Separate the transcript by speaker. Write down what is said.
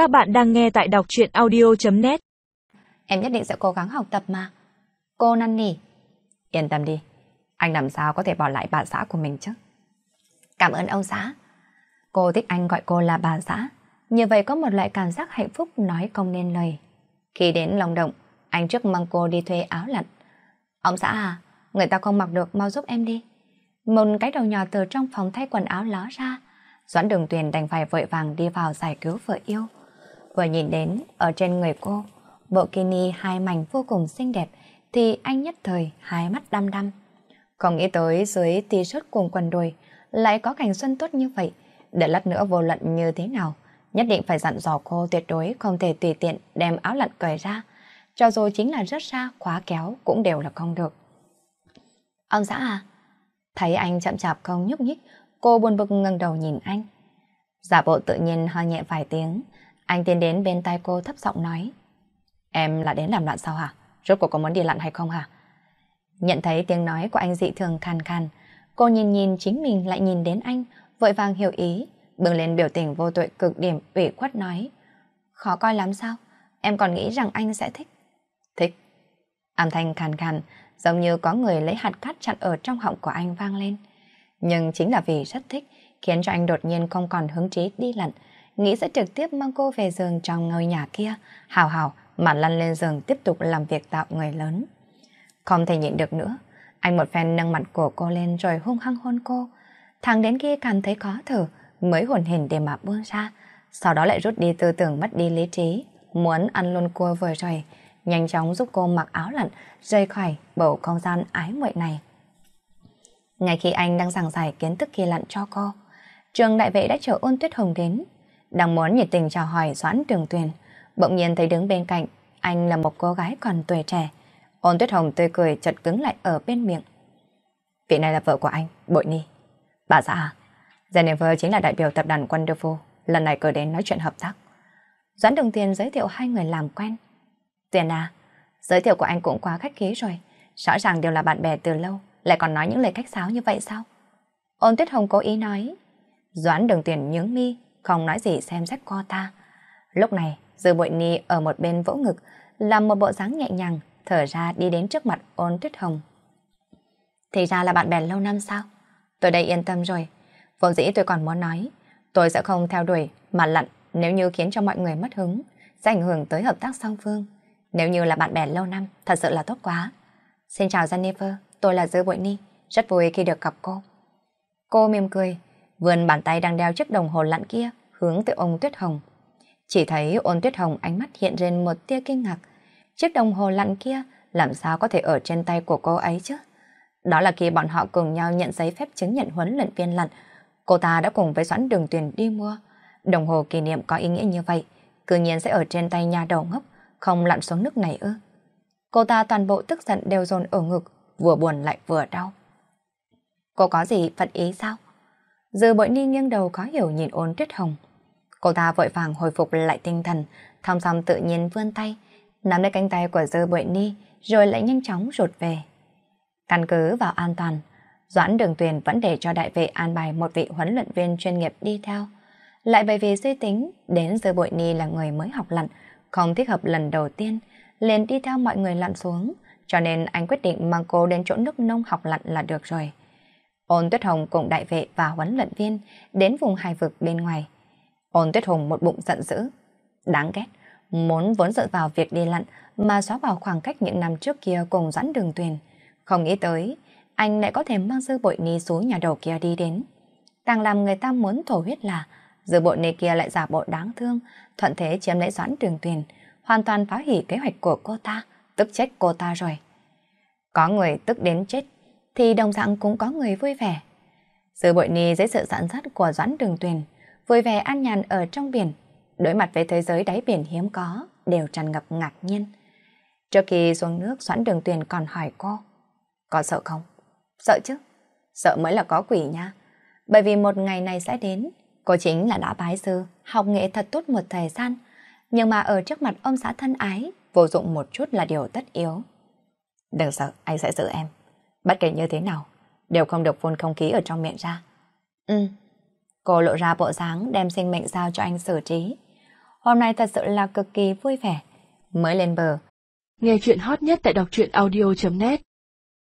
Speaker 1: Các bạn đang nghe tại đọc chuyện audio.net
Speaker 2: Em nhất định sẽ cố gắng học tập mà. Cô năn nỉ. Yên tâm đi, anh làm sao có thể bỏ lại bà xã của mình chứ? Cảm ơn ông xã. Cô thích anh gọi cô là bà xã. Như vậy có một loại cảm giác hạnh phúc nói không nên lời. Khi đến lòng động, anh trước mang cô đi thuê áo lặn. Ông xã à, người ta không mặc được mau giúp em đi. Một cái đầu nhỏ từ trong phòng thay quần áo ló ra. Doãn đường tuyền đành phải vội vàng đi vào giải cứu vợ yêu. Vừa nhìn đến ở trên người cô, bộ kini hai mảnh vô cùng xinh đẹp thì anh nhất thời hai mắt đăm đăm. Không nghĩ tới dưới t-shirt cùng quần đùi lại có cảnh xuân tốt như vậy. Để lát nữa vô luận như thế nào, nhất định phải dặn dò cô tuyệt đối không thể tùy tiện đem áo lặn cởi ra. Cho dù chính là rất xa khóa kéo cũng đều là không được. Ông xã à? Thấy anh chậm chạp không nhúc nhích, cô buồn bực ngẩng đầu nhìn anh. Giả bộ tự nhiên ho nhẹ vài tiếng, anh tiến đến bên tay cô thấp giọng nói. Em là đến làm loạn sao hả? Rốt cuộc có muốn đi lặn hay không hả? Nhận thấy tiếng nói của anh dị thường khàn khàn, cô nhìn nhìn chính mình lại nhìn đến anh, vội vàng hiểu ý, bừng lên biểu tình vô tội cực điểm ủy khuất nói. Khó coi lắm sao? Em còn nghĩ rằng anh sẽ thích. Thích. Âm thanh khàn khàn, giống như có người lấy hạt cát chặn ở trong họng của anh vang lên. Nhưng chính là vì rất thích, khiến cho anh đột nhiên không còn hứng trí đi lặn, nghĩ sẽ trực tiếp mang cô về giường trong ngôi nhà kia, hào hào mà lăn lên giường tiếp tục làm việc tạo người lớn. Không thể nhịn được nữa, anh một phen nâng mặt của cô lên rồi hung hăng hôn cô. Thằng đến kia cảm thấy khó thở, mới hồn hình để mà buông ra, sau đó lại rút đi tư tưởng mất đi lý trí, muốn ăn luôn cua vừa rồi, nhanh chóng giúp cô mặc áo lặn, rời khỏi bầu không gian ái muội này. Ngay khi anh đang giảng giải kiến thức kia lặn cho cô, trường đại vệ đã chờ ôn tuyết hồng đến, đang muốn nhiệt tình chào hỏi Doãn Trường Tuyền, bỗng nhiên thấy đứng bên cạnh, anh là một cô gái còn tuổi trẻ. Ôn Tuyết Hồng tươi cười chợt cứng lại ở bên miệng. Vị này là vợ của anh, Bội Ni. Bà xã à? Jennifer chính là đại biểu tập đoàn Wonderful, lần này cờ đến nói chuyện hợp tác. Doãn Đồng Tiền giới thiệu hai người làm quen. Tuyền à, giới thiệu của anh cũng quá khách khí rồi. Rõ ràng đều là bạn bè từ lâu, lại còn nói những lời khách sáo như vậy sao? Ôn Tuyết Hồng cố ý nói. Doãn Đồng Tiền nhướng mi, không nói gì xem xét cô ta. Lúc này, Dư Bội Ni ở một bên vỗ ngực, làm một bộ dáng nhẹ nhàng, thở ra đi đến trước mặt ôn tuyết hồng. Thì ra là bạn bè lâu năm sao? Tôi đây yên tâm rồi. Vốn dĩ tôi còn muốn nói, tôi sẽ không theo đuổi mà lặn nếu như khiến cho mọi người mất hứng, sẽ ảnh hưởng tới hợp tác song phương. Nếu như là bạn bè lâu năm, thật sự là tốt quá. Xin chào Jennifer, tôi là Dư Bội Ni, rất vui khi được gặp cô. Cô mỉm cười, vươn bàn tay đang đeo chiếc đồng hồ lặn kia hướng tới ông Tuyết Hồng. Chỉ thấy ôn tuyết hồng ánh mắt hiện lên một tia kinh ngạc. Chiếc đồng hồ lặn kia làm sao có thể ở trên tay của cô ấy chứ? Đó là khi bọn họ cùng nhau nhận giấy phép chứng nhận huấn luyện viên lặn. Cô ta đã cùng với Doãn Đường Tuyền đi mua. Đồng hồ kỷ niệm có ý nghĩa như vậy, cư nhiên sẽ ở trên tay nhà đầu ngốc, không lặn xuống nước này ư. Cô ta toàn bộ tức giận đều dồn ở ngực, vừa buồn lại vừa đau. Cô có gì phật ý sao? Dư bội ni nghiêng đầu khó hiểu nhìn ôn tuyết hồng. Cô ta vội vàng hồi phục lại tinh thần, thong song tự nhiên vươn tay, nắm lấy cánh tay của dơ bội ni, rồi lại nhanh chóng rụt về. Căn cứ vào an toàn, Doãn Đường Tuyền vẫn để cho đại vệ an bài một vị huấn luyện viên chuyên nghiệp đi theo. Lại bởi vì suy tính đến dơ bội ni là người mới học lặn, không thích hợp lần đầu tiên, liền đi theo mọi người lặn xuống, cho nên anh quyết định mang cô đến chỗ nước nông học lặn là được rồi. Ôn Tuyết Hồng cùng đại vệ và huấn luyện viên đến vùng hải vực bên ngoài. Ôn Tuyết Hồng một bụng giận dữ. Đáng ghét, muốn vốn dựa vào việc đi lặn mà xóa bỏ khoảng cách những năm trước kia cùng dẫn đường thuyền, Không nghĩ tới, anh lại có thể mang dư bội ni xuống nhà đầu kia đi đến. Càng làm người ta muốn thổ huyết là dư bội ni kia lại giả bộ đáng thương, thuận thế chiếm lấy doãn đường thuyền, hoàn toàn phá hủy kế hoạch của cô ta, tức chết cô ta rồi. Có người tức đến chết, thì đồng dạng cũng có người vui vẻ. Dư bội ni dưới sự dẫn dắt của doãn đường tuyền, vui vẻ an nhàn ở trong biển, đối mặt với thế giới đáy biển hiếm có, đều tràn ngập ngạc nhiên. Trước khi xuống nước, Doãn Đường Tuyền còn hỏi cô, có sợ không? Sợ chứ, sợ mới là có quỷ nha. Bởi vì một ngày này sẽ đến, cô chính là đã bái sư, học nghệ thật tốt một thời gian, nhưng mà ở trước mặt ông xã thân ái, vô dụng một chút là điều tất yếu. Đừng sợ, anh sẽ giữ em. Bất kể như thế nào, đều không được phun không khí ở trong miệng ra. Ừ, Cô lộ ra bộ dáng đem sinh mệnh giao cho anh xử trí. Hôm nay thật sự là cực kỳ vui vẻ. Mới lên bờ.
Speaker 1: Nghe chuyện hot nhất tại đọc truyện audio.net